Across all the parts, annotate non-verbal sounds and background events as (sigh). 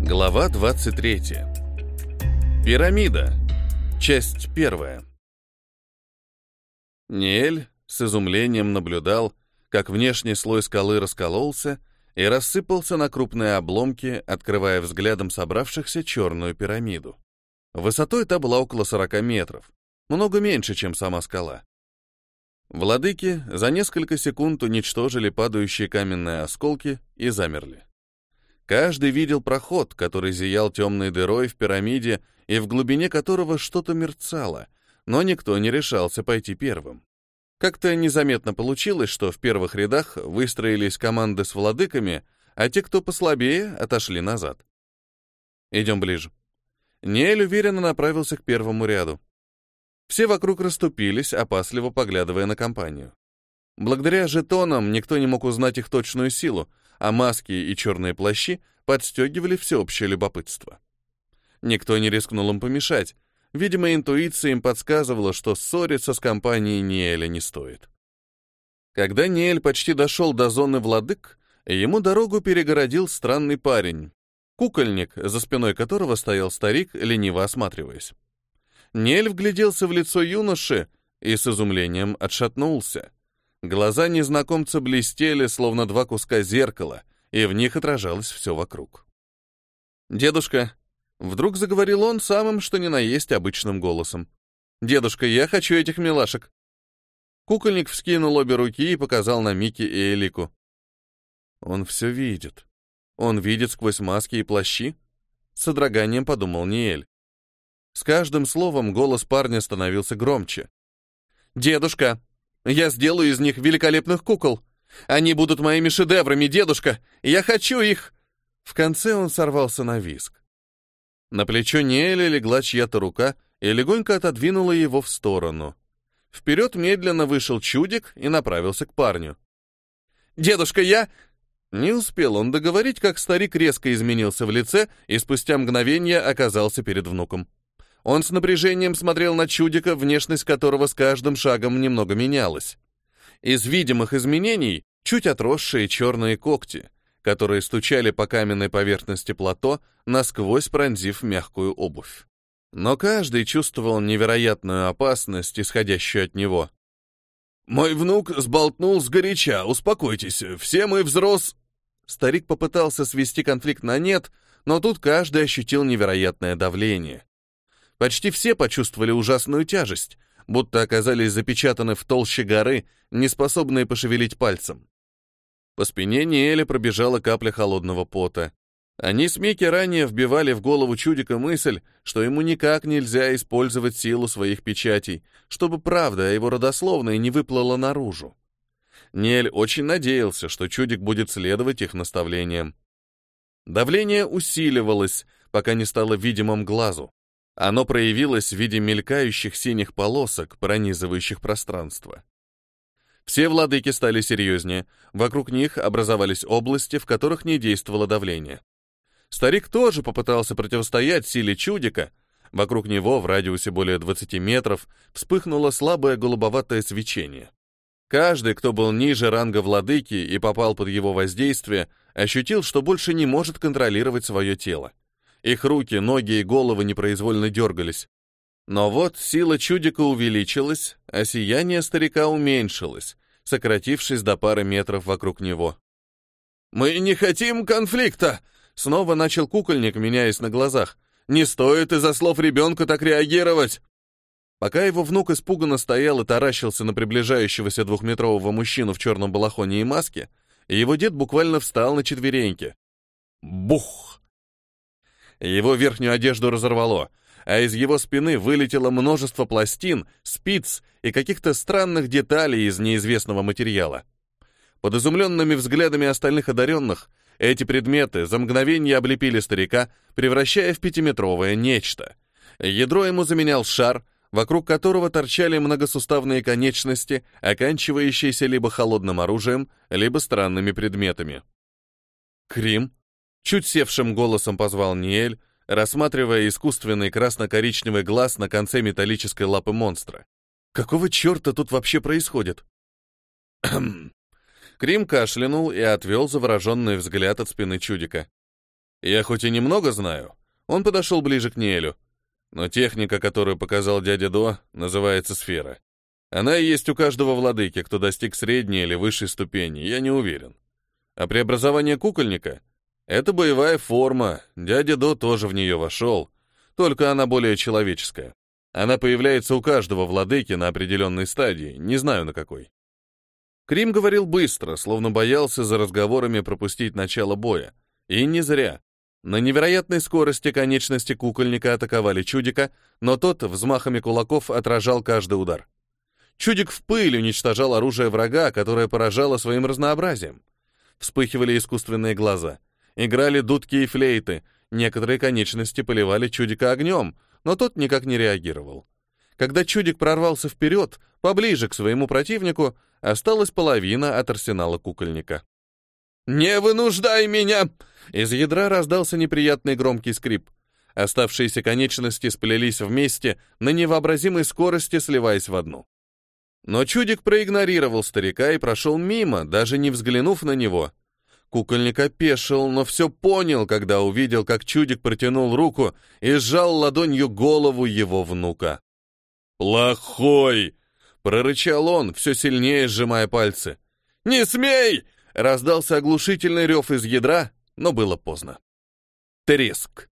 Глава 23. Пирамида. Часть первая. Ниэль с изумлением наблюдал, как внешний слой скалы раскололся и рассыпался на крупные обломки, открывая взглядом собравшихся черную пирамиду. Высотой та была около 40 метров, много меньше, чем сама скала. Владыки за несколько секунд уничтожили падающие каменные осколки и замерли. Каждый видел проход, который зиял темной дырой в пирамиде и в глубине которого что-то мерцало, но никто не решался пойти первым. Как-то незаметно получилось, что в первых рядах выстроились команды с владыками, а те, кто послабее, отошли назад. Идем ближе. Нель уверенно направился к первому ряду. Все вокруг расступились, опасливо поглядывая на компанию. Благодаря жетонам никто не мог узнать их точную силу, а маски и черные плащи подстегивали всеобщее любопытство. Никто не рискнул им помешать. Видимо, интуиция им подсказывала, что ссориться с компанией Ниэля не стоит. Когда Ниэль почти дошел до зоны владык, ему дорогу перегородил странный парень, кукольник, за спиной которого стоял старик, лениво осматриваясь. Ниэль вгляделся в лицо юноши и с изумлением отшатнулся. Глаза незнакомца блестели, словно два куска зеркала, и в них отражалось все вокруг. «Дедушка», — вдруг заговорил он самым, что ни на есть, обычным голосом. «Дедушка, я хочу этих милашек». Кукольник вскинул обе руки и показал на Мики и Элику. «Он все видит. Он видит сквозь маски и плащи?» С содроганием подумал Ниэль. С каждым словом голос парня становился громче. «Дедушка, я сделаю из них великолепных кукол. Они будут моими шедеврами, дедушка. Я хочу их!» В конце он сорвался на виск. На плечо Неэля легла чья-то рука и легонько отодвинула его в сторону. Вперед медленно вышел чудик и направился к парню. «Дедушка, я...» Не успел он договорить, как старик резко изменился в лице и спустя мгновение оказался перед внуком. Он с напряжением смотрел на чудика, внешность которого с каждым шагом немного менялась. Из видимых изменений чуть отросшие черные когти, которые стучали по каменной поверхности плато, насквозь пронзив мягкую обувь. Но каждый чувствовал невероятную опасность, исходящую от него. «Мой внук сболтнул сгоряча, успокойтесь, все мы взрос...» Старик попытался свести конфликт на нет, но тут каждый ощутил невероятное давление. Почти все почувствовали ужасную тяжесть, будто оказались запечатаны в толще горы, не способные пошевелить пальцем. По спине Ниэля пробежала капля холодного пота. Они с Микки ранее вбивали в голову чудика мысль, что ему никак нельзя использовать силу своих печатей, чтобы правда о его родословной не выплыла наружу. Нель очень надеялся, что чудик будет следовать их наставлениям. Давление усиливалось, пока не стало видимым глазу. Оно проявилось в виде мелькающих синих полосок, пронизывающих пространство. Все владыки стали серьезнее, вокруг них образовались области, в которых не действовало давление. Старик тоже попытался противостоять силе чудика. Вокруг него, в радиусе более 20 метров, вспыхнуло слабое голубоватое свечение. Каждый, кто был ниже ранга владыки и попал под его воздействие, ощутил, что больше не может контролировать свое тело. Их руки, ноги и головы непроизвольно дергались. Но вот сила чудика увеличилась, а сияние старика уменьшилось, сократившись до пары метров вокруг него. «Мы не хотим конфликта!» Снова начал кукольник, меняясь на глазах. «Не стоит из-за слов ребенка так реагировать!» Пока его внук испуганно стоял и таращился на приближающегося двухметрового мужчину в черном балахоне и маске, его дед буквально встал на четвереньки. Бух! Его верхнюю одежду разорвало, а из его спины вылетело множество пластин, спиц и каких-то странных деталей из неизвестного материала. Под изумленными взглядами остальных одаренных эти предметы за мгновение облепили старика, превращая в пятиметровое нечто. Ядро ему заменял шар, вокруг которого торчали многосуставные конечности, оканчивающиеся либо холодным оружием, либо странными предметами. Крим Чуть севшим голосом позвал Ниэль, рассматривая искусственный красно-коричневый глаз на конце металлической лапы монстра. Какого черта тут вообще происходит? (clears throat) Крим кашлянул и отвел завороженный взгляд от спины чудика. Я хоть и немного знаю, он подошел ближе к Нелю, но техника, которую показал дядя До, называется сфера. Она есть у каждого владыки, кто достиг средней или высшей ступени, я не уверен. А преобразование кукольника — это боевая форма, дядя До тоже в нее вошел, только она более человеческая. Она появляется у каждого владыки на определенной стадии, не знаю на какой. Крим говорил быстро, словно боялся за разговорами пропустить начало боя. И не зря. На невероятной скорости конечности кукольника атаковали чудика, но тот взмахами кулаков отражал каждый удар. Чудик в пыль уничтожал оружие врага, которое поражало своим разнообразием. Вспыхивали искусственные глаза. Играли дудки и флейты. Некоторые конечности поливали чудика огнем, но тот никак не реагировал. Когда чудик прорвался вперед, поближе к своему противнику, осталась половина от арсенала кукольника. «Не вынуждай меня!» Из ядра раздался неприятный громкий скрип. Оставшиеся конечности сплелись вместе, на невообразимой скорости сливаясь в одну. Но чудик проигнорировал старика и прошел мимо, даже не взглянув на него. Кукольник опешил, но все понял, когда увидел, как чудик протянул руку и сжал ладонью голову его внука. «Плохой!» — прорычал он, все сильнее сжимая пальцы. «Не смей!» — раздался оглушительный рев из ядра, но было поздно. Треск.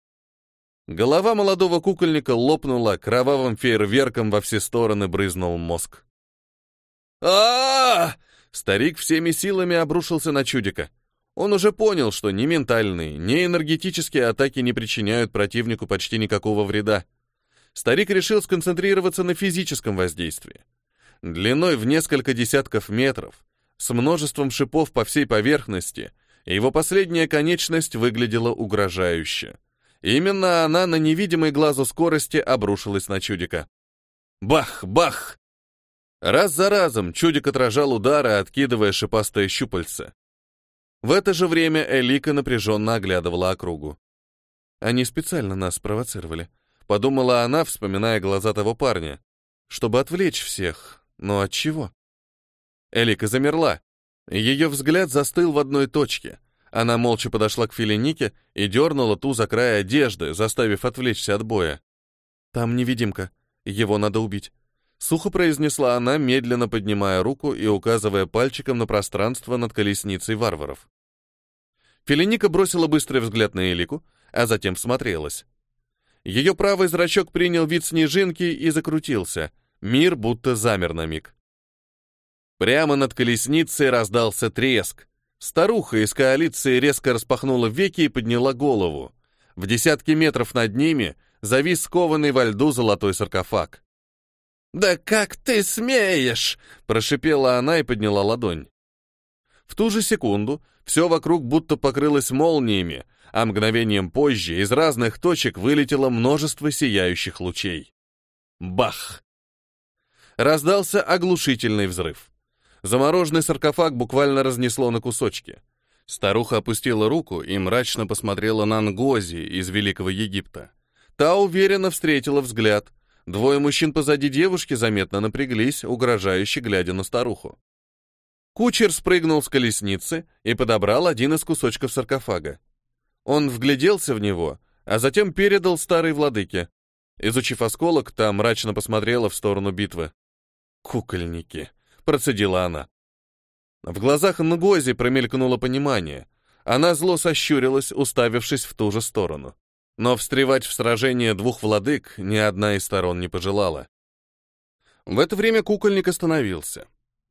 Голова молодого кукольника лопнула, кровавым фейерверком во все стороны брызнул мозг а, Старик всеми силами обрушился на чудика. Он уже понял, что ни ментальные, ни энергетические атаки не причиняют противнику почти никакого вреда. Старик решил сконцентрироваться на физическом воздействии. Длиной в несколько десятков метров, с множеством шипов по всей поверхности, его последняя конечность выглядела угрожающе. Именно она на невидимой глазу скорости обрушилась на чудика. Бах, бах! Раз за разом чудик отражал удары, откидывая шипастое щупальце. В это же время Элика напряженно оглядывала округу. Они специально нас спровоцировали. Подумала она, вспоминая глаза того парня. Чтобы отвлечь всех. Но от чего? Элика замерла. Ее взгляд застыл в одной точке. Она молча подошла к Филинике и дернула ту за край одежды, заставив отвлечься от боя. «Там невидимка. Его надо убить. Сухо произнесла она, медленно поднимая руку и указывая пальчиком на пространство над колесницей варваров. Филиника бросила быстрый взгляд на Элику, а затем всмотрелась. Ее правый зрачок принял вид снежинки и закрутился. Мир будто замер на миг. Прямо над колесницей раздался треск. Старуха из коалиции резко распахнула веки и подняла голову. В десятки метров над ними завис скованный во льду золотой саркофаг. «Да как ты смеешь!» — прошипела она и подняла ладонь. В ту же секунду все вокруг будто покрылось молниями, а мгновением позже из разных точек вылетело множество сияющих лучей. Бах! Раздался оглушительный взрыв. Замороженный саркофаг буквально разнесло на кусочки. Старуха опустила руку и мрачно посмотрела на Нгози из Великого Египта. Та уверенно встретила взгляд, Двое мужчин позади девушки заметно напряглись, угрожающе глядя на старуху. Кучер спрыгнул с колесницы и подобрал один из кусочков саркофага. Он вгляделся в него, а затем передал старой владыке. Изучив осколок, та мрачно посмотрела в сторону битвы. «Кукольники», — процедила она. В глазах Нгози промелькнуло понимание. Она зло сощурилась, уставившись в ту же сторону. Но встревать в сражение двух владык ни одна из сторон не пожелала. В это время кукольник остановился.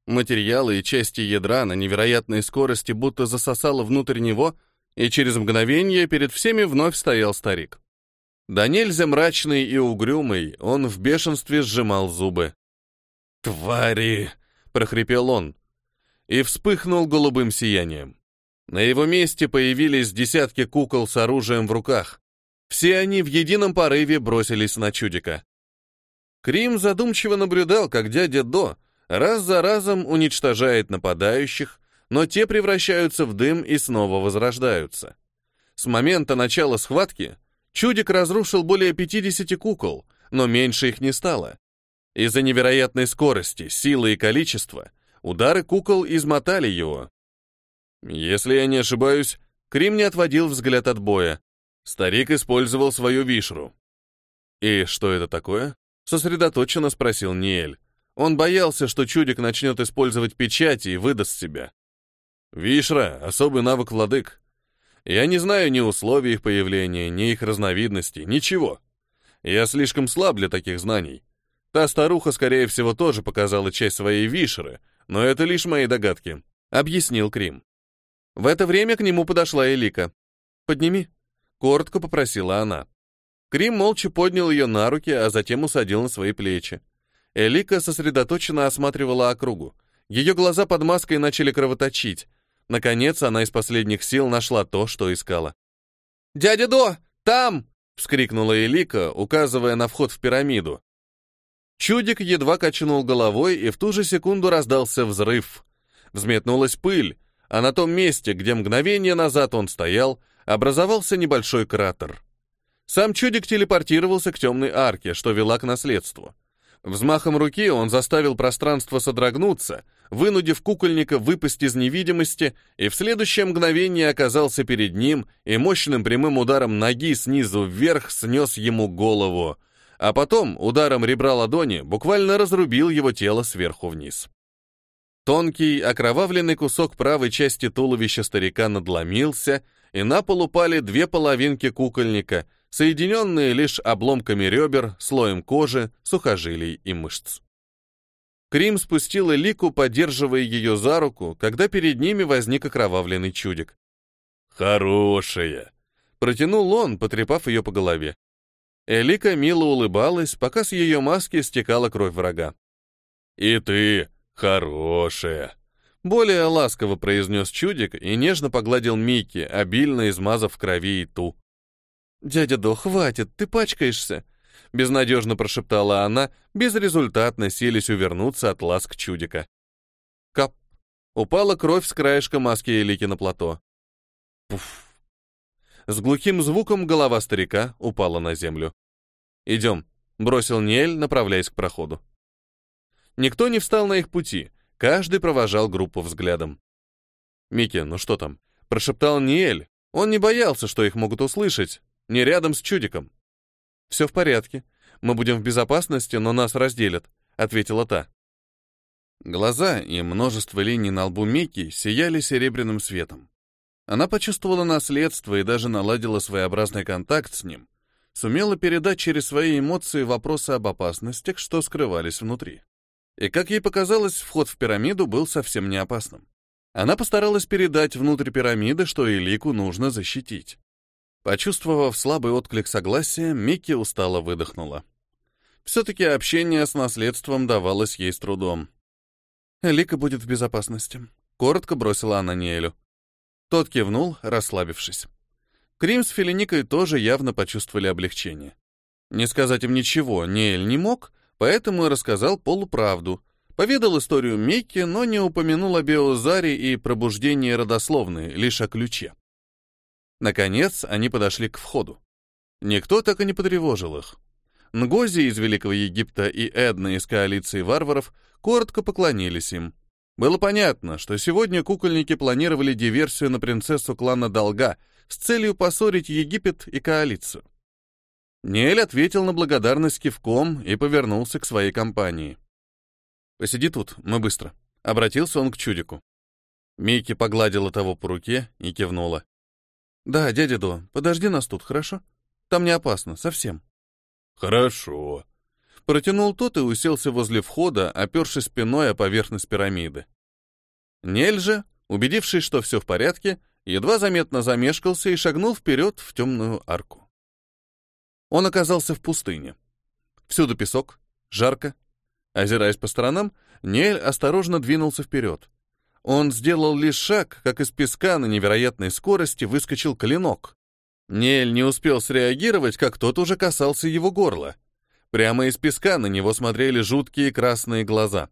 Материалы и части ядра на невероятной скорости будто засосало внутрь него, и через мгновение перед всеми вновь стоял старик. Да нельзя мрачный и угрюмый, он в бешенстве сжимал зубы. «Твари!» — прохрипел он. И вспыхнул голубым сиянием. На его месте появились десятки кукол с оружием в руках. Все они в едином порыве бросились на чудика. Крим задумчиво наблюдал, как дядя До раз за разом уничтожает нападающих, но те превращаются в дым и снова возрождаются. С момента начала схватки чудик разрушил более 50 кукол, но меньше их не стало. Из-за невероятной скорости, силы и количества удары кукол измотали его. Если я не ошибаюсь, Крим не отводил взгляд от боя. Старик использовал свою вишру. «И что это такое?» — сосредоточенно спросил Ниэль. Он боялся, что чудик начнет использовать печати и выдаст себя. «Вишра — особый навык владык. Я не знаю ни условий их появления, ни их разновидностей, ничего. Я слишком слаб для таких знаний. Та старуха, скорее всего, тоже показала часть своей вишеры, но это лишь мои догадки», — объяснил Крим. В это время к нему подошла Элика. «Подними», — коротко попросила она. Крим молча поднял ее на руки, а затем усадил на свои плечи. Элика сосредоточенно осматривала округу. Ее глаза под маской начали кровоточить. Наконец, она из последних сил нашла то, что искала. «Дядя До! Там!» — вскрикнула Элика, указывая на вход в пирамиду. Чудик едва качнул головой, и в ту же секунду раздался взрыв. Взметнулась пыль, а на том месте, где мгновение назад он стоял, образовался небольшой кратер. Сам чудик телепортировался к темной арке, что вела к наследству. Взмахом руки он заставил пространство содрогнуться, вынудив кукольника выпасть из невидимости, и в следующее мгновение оказался перед ним и мощным прямым ударом ноги снизу вверх снес ему голову, а потом ударом ребра ладони буквально разрубил его тело сверху вниз. Тонкий, окровавленный кусок правой части туловища старика надломился, и на пол упали две половинки кукольника, соединенные лишь обломками ребер, слоем кожи, сухожилий и мышц. Крим спустил Элику, поддерживая ее за руку, когда перед ними возник окровавленный чудик. «Хорошая!» — протянул он, потрепав ее по голове. Элика мило улыбалась, пока с ее маски стекала кровь врага. «И ты «Хорошая!» Более ласково произнес чудик и нежно погладил Микки, обильно измазав в крови и ту. «Дядя До, хватит, ты пачкаешься!» Безнадежно прошептала она, безрезультатно селись увернуться от ласк чудика. Кап! Упала кровь с краешка маски Элики на плато. Пуф! С глухим звуком голова старика упала на землю. «Идем», — бросил Ниэль, направляясь к проходу. Никто не встал на их пути, каждый провожал группу взглядом. «Микки, ну что там?» — прошептал Ниэль. Он не боялся, что их могут услышать, не рядом с чудиком. «Все в порядке. Мы будем в безопасности, но нас разделят», — ответила та. Глаза и множество линий на лбу Микки сияли серебряным светом. Она почувствовала наследство и даже наладила своеобразный контакт с ним, сумела передать через свои эмоции вопросы об опасностях, что скрывались внутри. И, как ей показалось, вход в пирамиду был совсем не опасным. Она постаралась передать внутрь пирамиды, что Элику нужно защитить. Почувствовав слабый отклик согласия, Микки устало выдохнула. Все-таки общение с наследством давалось ей с трудом. «Элика будет в безопасности», — коротко бросила она Ниэлю. Тот кивнул, расслабившись. Крим с Филиникой тоже явно почувствовали облегчение. Не сказать им ничего Ниэль не мог, поэтому и рассказал полуправду. Поведал историю Мекки, но не упомянул о Биозаре и пробуждении родословной, лишь о ключе. Наконец, они подошли к входу. Никто так и не потревожил их. Нгози из Великого Египта и Эдна из коалиции варваров коротко поклонились им. Было понятно, что сегодня кукольники планировали диверсию на принцессу клана Долга с целью поссорить Египет и коалицию. Нель ответил на благодарность кивком и повернулся к своей компании. «Посиди тут, мы быстро», — обратился он к чудику. Микки погладила того по руке и кивнула. «Да, дядя До, подожди нас тут, хорошо? Там не опасно, совсем». «Хорошо». Протянул тот и уселся возле входа, опершись спиной о поверхность пирамиды. Нель же, убедившись, что все в порядке, едва заметно замешкался и шагнул вперед в темную арку. Он оказался в пустыне. Всюду песок, жарко. Озираясь по сторонам, Нель осторожно двинулся вперед. Он сделал лишь шаг, как из песка на невероятной скорости выскочил клинок. Нель не успел среагировать, как тот уже касался его горла. Прямо из песка на него смотрели жуткие красные глаза.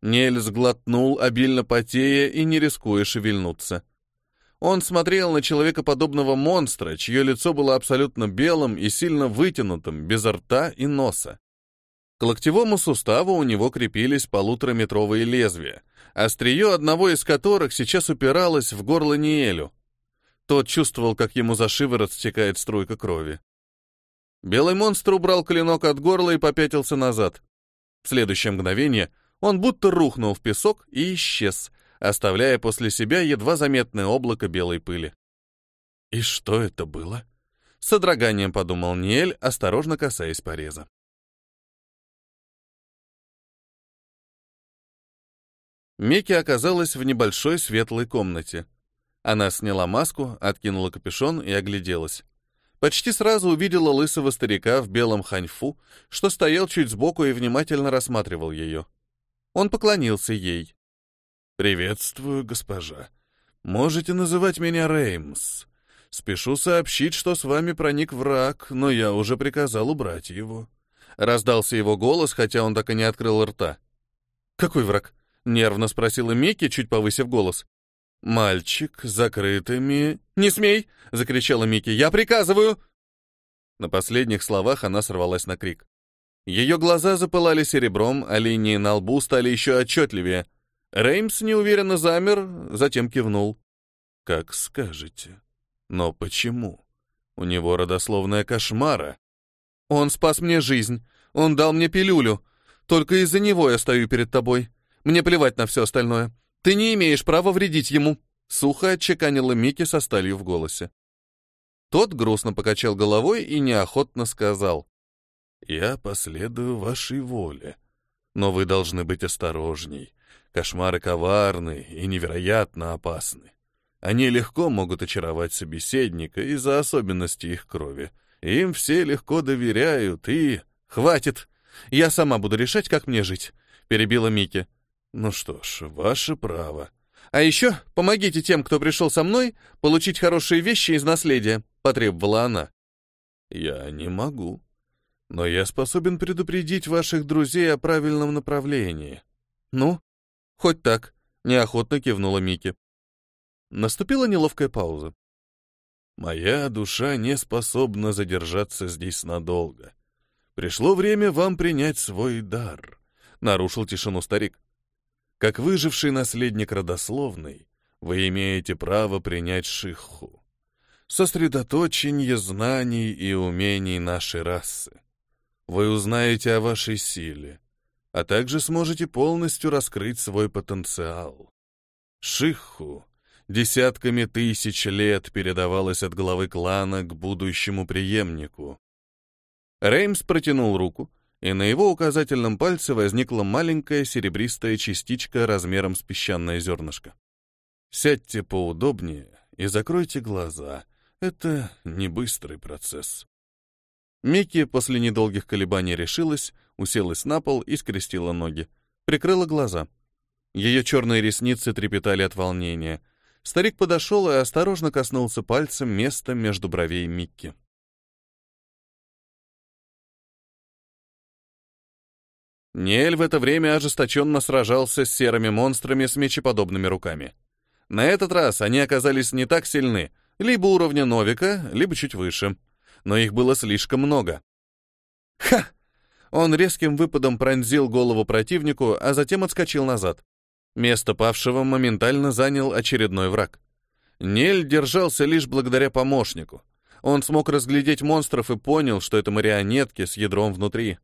Нель сглотнул, обильно потея и не рискуя шевельнуться. Он смотрел на человекоподобного монстра, чье лицо было абсолютно белым и сильно вытянутым, без рта и носа. К локтевому суставу у него крепились полутораметровые лезвия, острие одного из которых сейчас упиралось в горло Ниэлю. Тот чувствовал, как ему за шиворот стекает струйка крови. Белый монстр убрал клинок от горла и попятился назад. В следующее мгновение он будто рухнул в песок и исчез, оставляя после себя едва заметное облако белой пыли. «И что это было?» — содроганием подумал Ниэль, осторожно касаясь пореза. Микки оказалась в небольшой светлой комнате. Она сняла маску, откинула капюшон и огляделась. Почти сразу увидела лысого старика в белом ханьфу, что стоял чуть сбоку и внимательно рассматривал ее. Он поклонился ей. «Приветствую, госпожа. Можете называть меня Реймс. Спешу сообщить, что с вами проник враг, но я уже приказал убрать его». Раздался его голос, хотя он так и не открыл рта. «Какой враг?» — нервно спросила Микки, чуть повысив голос. «Мальчик с закрытыми...» «Не смей!» — закричала Микки. «Я приказываю!» На последних словах она сорвалась на крик. Ее глаза запылали серебром, а линии на лбу стали еще отчетливее. Реймс неуверенно замер, затем кивнул. «Как скажете. Но почему? У него родословная кошмара. Он спас мне жизнь. Он дал мне пилюлю. Только из-за него я стою перед тобой. Мне плевать на все остальное. Ты не имеешь права вредить ему», — сухо отчеканила Микки со сталью в голосе. Тот грустно покачал головой и неохотно сказал. «Я последую вашей воле, но вы должны быть осторожней. Кошмары коварны и невероятно опасны. Они легко могут очаровать собеседника из-за особенностей их крови. Им все легко доверяют и... Хватит! Я сама буду решать, как мне жить», — перебила Микки. Ну что ж, ваше право. А еще помогите тем, кто пришел со мной, получить хорошие вещи из наследия, потребовала она. Я не могу. Но я способен предупредить ваших друзей о правильном направлении. Ну, хоть так, неохотно кивнула Мики. Наступила неловкая пауза. Моя душа не способна задержаться здесь надолго. Пришло время вам принять свой дар, нарушил тишину старик. Как выживший наследник родословной, вы имеете право принять шиху. Сосредоточение знаний и умений нашей расы. Вы узнаете о вашей силе, а также сможете полностью раскрыть свой потенциал. Шиху десятками тысяч лет передавалась от главы клана к будущему преемнику. Реймс протянул руку, и на его указательном пальце возникла маленькая серебристая частичка размером с песчаное зернышко. Сядьте поудобнее и закройте глаза. Это не быстрый процесс. Микки после недолгих колебаний решилась, уселась на пол и скрестила ноги. Прикрыла глаза. Ее черные ресницы трепетали от волнения. Старик подошел и осторожно коснулся пальцем места между бровей Микки. Ниэль в это время ожесточенно сражался с серыми монстрами с мечеподобными руками. На этот раз они оказались не так сильны, либо уровня Новика, либо чуть выше. Но их было слишком много. Ха! Он резким выпадом пронзил голову противнику, а затем отскочил назад. Место павшего моментально занял очередной враг. Нель держался лишь благодаря помощнику. Он смог разглядеть монстров и понял, что это марионетки с ядром внутри.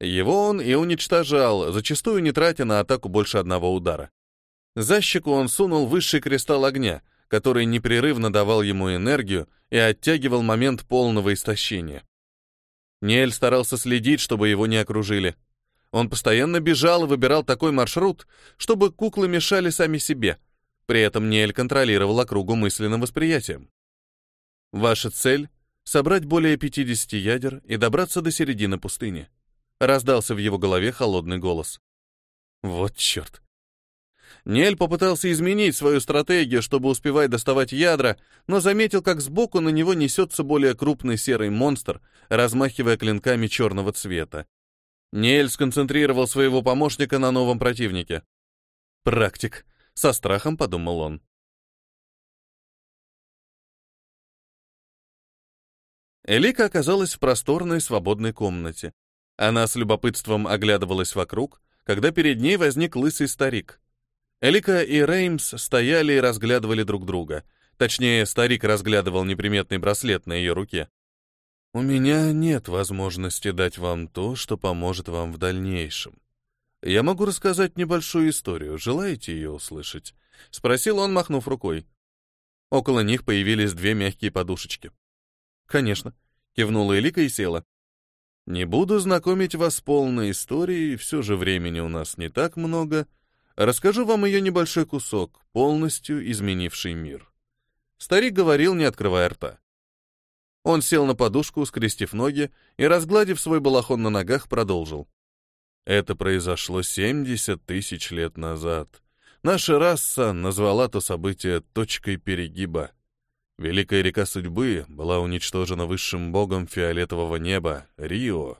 Его он и уничтожал, зачастую не тратя на атаку больше одного удара. За щеку он сунул высший кристалл огня, который непрерывно давал ему энергию и оттягивал момент полного истощения. Ниэль старался следить, чтобы его не окружили. Он постоянно бежал и выбирал такой маршрут, чтобы куклы мешали сами себе. При этом Ниэль контролировал округу мысленным восприятием. Ваша цель — собрать более 50 ядер и добраться до середины пустыни. Раздался в его голове холодный голос. Вот черт. Нель попытался изменить свою стратегию, чтобы успевать доставать ядра, но заметил, как сбоку на него несется более крупный серый монстр, размахивая клинками черного цвета. Нель сконцентрировал своего помощника на новом противнике. «Практик», — со страхом подумал он. Элика оказалась в просторной свободной комнате. Она с любопытством оглядывалась вокруг, когда перед ней возник лысый старик. Элика и Реймс стояли и разглядывали друг друга. Точнее, старик разглядывал неприметный браслет на ее руке. «У меня нет возможности дать вам то, что поможет вам в дальнейшем. Я могу рассказать небольшую историю. Желаете ее услышать?» — спросил он, махнув рукой. Около них появились две мягкие подушечки. «Конечно», — кивнула Элика и села. «Не буду знакомить вас с полной историей, все же времени у нас не так много. Расскажу вам ее небольшой кусок, полностью изменивший мир». Старик говорил, не открывая рта. Он сел на подушку, скрестив ноги, и, разгладив свой балахон на ногах, продолжил. Это произошло 70 тысяч лет назад. Наша раса назвала то событие точкой перегиба. Великая река судьбы была уничтожена высшим богом фиолетового неба, Рио.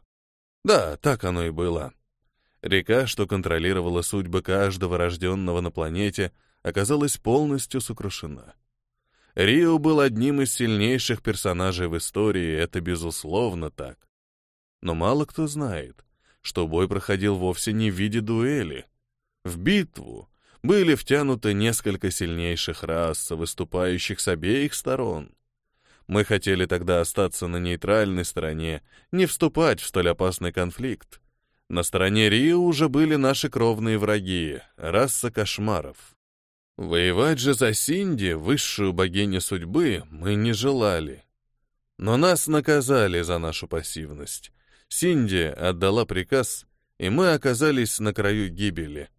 Да, так оно и было. Река, что контролировала судьбы каждого рожденного на планете, оказалась полностью сокрушена. Рио был одним из сильнейших персонажей в истории, это безусловно так. Но мало кто знает, что бой проходил вовсе не в виде дуэли. В битву были втянуты несколько сильнейших рас, выступающих с обеих сторон. Мы хотели тогда остаться на нейтральной стороне, не вступать в столь опасный конфликт. На стороне Рио уже были наши кровные враги, раса кошмаров. Воевать же за Синди, высшую богиню судьбы, мы не желали. Но нас наказали за нашу пассивность. Синди отдала приказ, и мы оказались на краю гибели.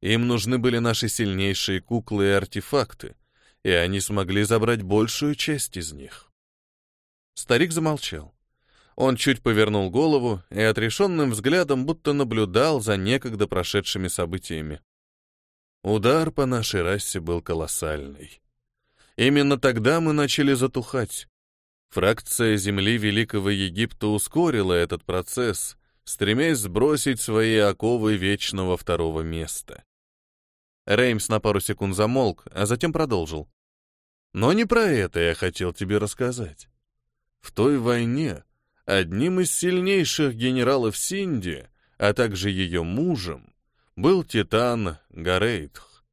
Им нужны были наши сильнейшие куклы и артефакты, и они смогли забрать большую часть из них. Старик замолчал. Он чуть повернул голову и отрешенным взглядом будто наблюдал за некогда прошедшими событиями. Удар по нашей расе был колоссальный. Именно тогда мы начали затухать. Фракция земли Великого Египта ускорила этот процесс, стремясь сбросить свои оковы вечного второго места. Реймс на пару секунд замолк, а затем продолжил. Но не про это я хотел тебе рассказать. В той войне одним из сильнейших генералов Синди, а также ее мужем, был Титан Гарейтх.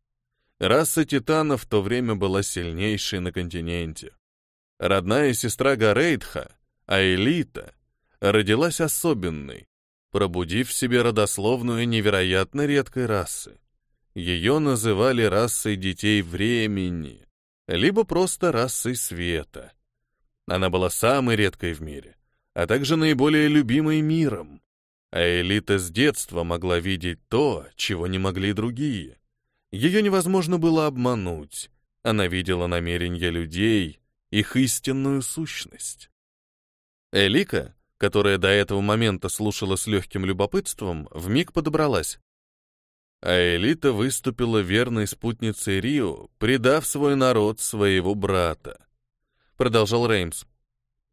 Раса Титанов в то время была сильнейшей на континенте. Родная сестра Гарейтха, Аэлита, родилась особенной, пробудив в себе родословную невероятно редкой расы. Ее называли расой детей времени, либо просто расой света. Она была самой редкой в мире, а также наиболее любимой миром. А элита с детства могла видеть то, чего не могли другие. Ее невозможно было обмануть. Она видела намерения людей, их истинную сущность. Элика, которая до этого момента слушала с легким любопытством, вмиг подобралась а элита выступила верной спутницей Рио, предав свой народ своего брата. Продолжал Реймс.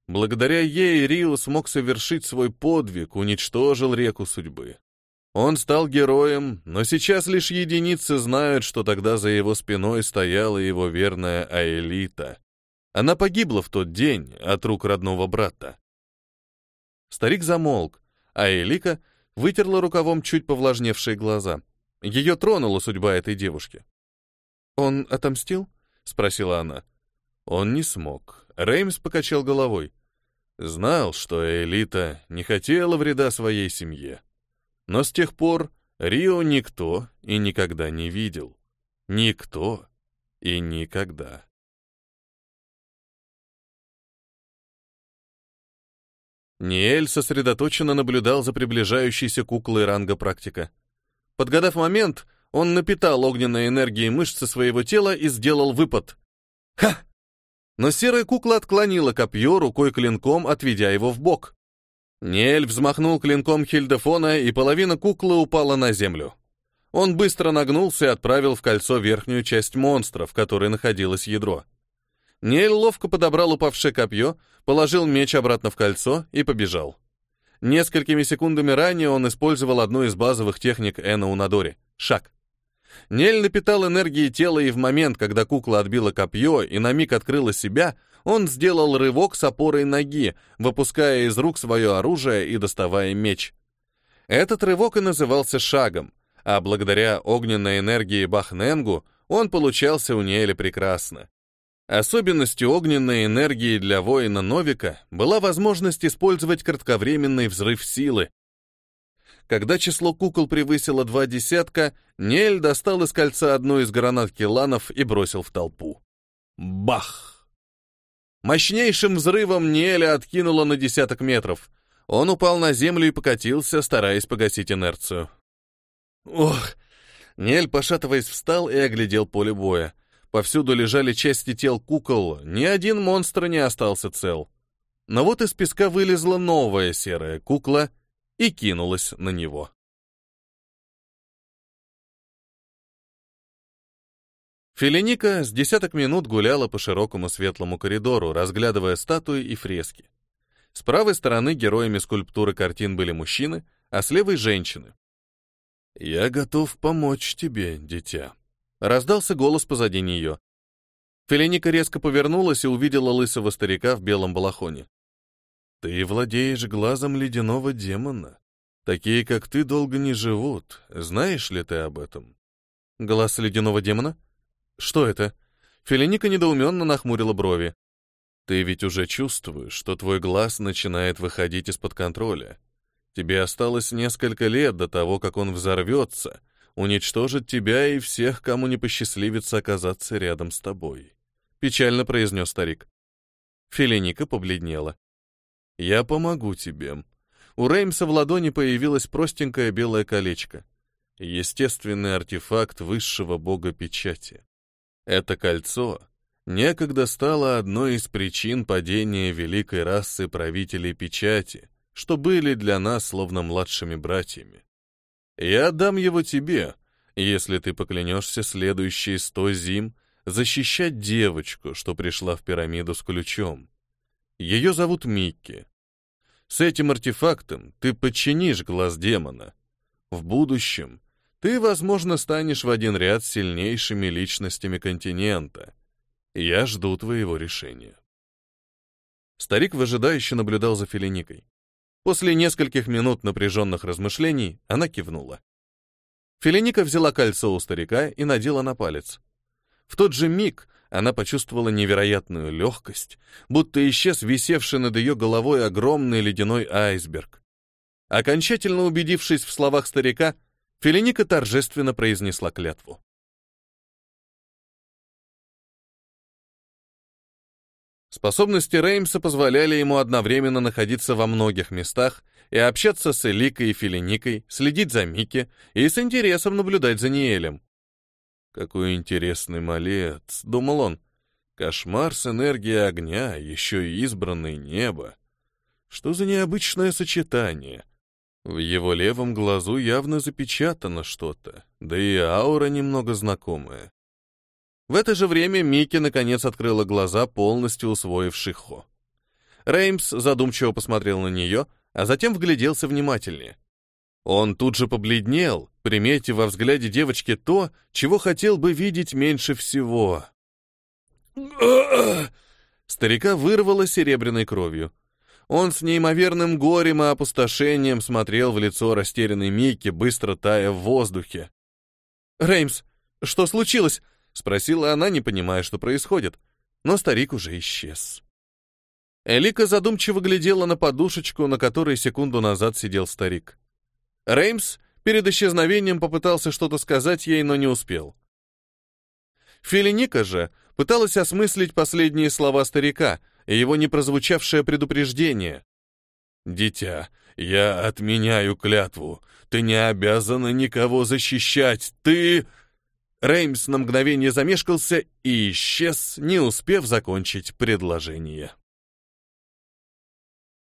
Благодаря ей Рио смог совершить свой подвиг, уничтожил реку судьбы. Он стал героем, но сейчас лишь единицы знают, что тогда за его спиной стояла его верная Аэлита. Она погибла в тот день от рук родного брата. Старик замолк, а Элика вытерла рукавом чуть повлажневшие глаза — ее тронула судьба этой девушки. «Он отомстил?» — спросила она. Он не смог. Реймс покачал головой. Знал, что Элита не хотела вреда своей семье. Но с тех пор Рио никто и никогда не видел. Никто и никогда. Ниэль сосредоточенно наблюдал за приближающейся куклой ранга практика. Подгадав момент, он напитал огненной энергией мышцы своего тела и сделал выпад. Ха! Но серая кукла отклонила копье рукой-клинком, отведя его в бок. Нель взмахнул клинком Хильдефона, и половина куклы упала на землю. Он быстро нагнулся и отправил в кольцо верхнюю часть монстра, в которой находилось ядро. Нель ловко подобрал упавшее копье, положил меч обратно в кольцо и побежал. Несколькими секундами ранее он использовал одну из базовых техник Эна Унадори — шаг. Нель напитал энергией тела, и в момент, когда кукла отбила копье и на миг открыла себя, он сделал рывок с опорой ноги, выпуская из рук свое оружие и доставая меч. Этот рывок и назывался шагом, а благодаря огненной энергии Бахненгу он получался у Неэля прекрасно. Особенностью огненной энергии для воина Новика была возможность использовать кратковременный взрыв силы. Когда число кукол превысило два десятка, Нель достал из кольца одну из гранат киланов и бросил в толпу. Бах! Мощнейшим взрывом Неля откинуло на десяток метров. Он упал на землю и покатился, стараясь погасить инерцию. Ох! Нель, пошатываясь, встал и оглядел поле боя. Повсюду лежали части тел кукол, ни один монстр не остался цел. Но вот из песка вылезла новая серая кукла и кинулась на него. Филиника с десяток минут гуляла по широкому светлому коридору, разглядывая статуи и фрески. С правой стороны героями скульптуры картин были мужчины, а с левой — женщины. «Я готов помочь тебе, дитя», Раздался голос позади нее. Филиника резко повернулась и увидела лысого старика в белом балахоне. «Ты владеешь глазом ледяного демона. Такие, как ты, долго не живут. Знаешь ли ты об этом?» «Глаз ледяного демона? Что это?» Филиника недоуменно нахмурила брови. «Ты ведь уже чувствуешь, что твой глаз начинает выходить из-под контроля. Тебе осталось несколько лет до того, как он взорвется, уничтожит тебя и всех, кому не посчастливится оказаться рядом с тобой», — печально произнес старик. Филиника побледнела. «Я помогу тебе». У Реймса в ладони появилось простенькое белое колечко. Естественный артефакт высшего бога печати. Это кольцо некогда стало одной из причин падения великой расы правителей печати, что были для нас словно младшими братьями. Я отдам его тебе, если ты поклянешься следующие сто зим защищать девочку, что пришла в пирамиду с ключом. Ее зовут Микки. С этим артефактом ты подчинишь глаз демона. В будущем ты, возможно, станешь в один ряд с сильнейшими личностями континента. Я жду твоего решения. Старик выжидающе наблюдал за Филиникой. После нескольких минут напряженных размышлений она кивнула. Филиника взяла кольцо у старика и надела на палец. В тот же миг она почувствовала невероятную легкость, будто исчез висевший над ее головой огромный ледяной айсберг. Окончательно убедившись в словах старика, Филиника торжественно произнесла клятву. Способности Реймса позволяли ему одновременно находиться во многих местах и общаться с Эликой и Филиникой, следить за Микки и с интересом наблюдать за Ниэлем. «Какой интересный малец», — думал он. «Кошмар с энергией огня, еще и избранное небо. Что за необычное сочетание?» В его левом глазу явно запечатано что-то, да и аура немного знакомая. В это же время Микки наконец открыла глаза, полностью усвоивши Хо. Реймс задумчиво посмотрел на нее, а затем вгляделся внимательнее. Он тут же побледнел, приметив во взгляде девочки то, чего хотел бы видеть меньше всего. Старика вырвало серебряной кровью. Он с неимоверным горем и опустошением смотрел в лицо растерянной Микки, быстро тая в воздухе. «Реймс, что случилось?» Спросила она, не понимая, что происходит. Но старик уже исчез. Элика задумчиво глядела на подушечку, на которой секунду назад сидел старик. Реймс перед исчезновением попытался что-то сказать ей, но не успел. Филиника же пыталась осмыслить последние слова старика и его непрозвучавшее предупреждение. «Дитя, я отменяю клятву. Ты не обязана никого защищать. Ты...» Реймс на мгновение замешкался и исчез, не успев закончить предложение.